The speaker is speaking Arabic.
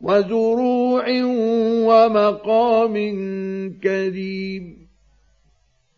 وزروع ومقام كريم